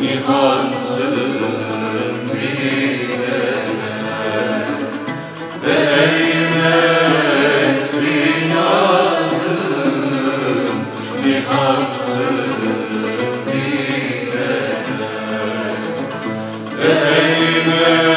Nihansın dilene Değmez niyazın Nihansın dilene Değmez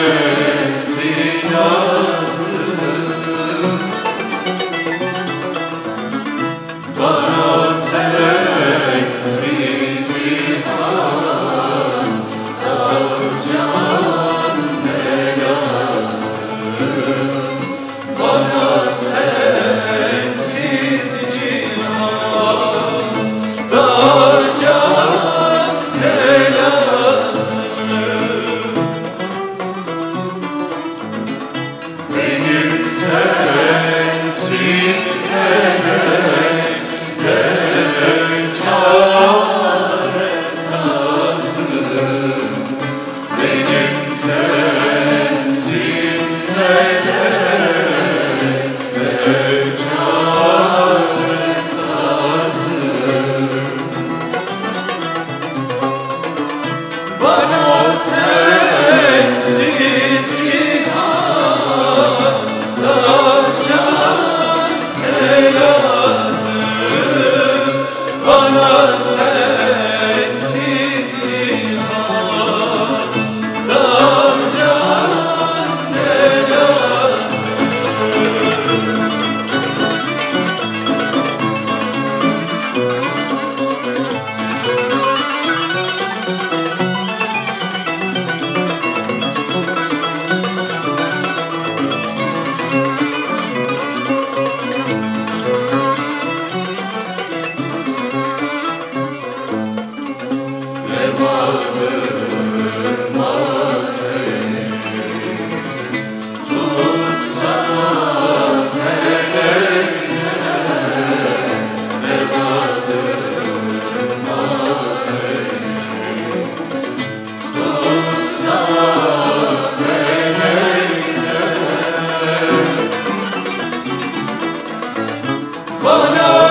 فلا Oh no!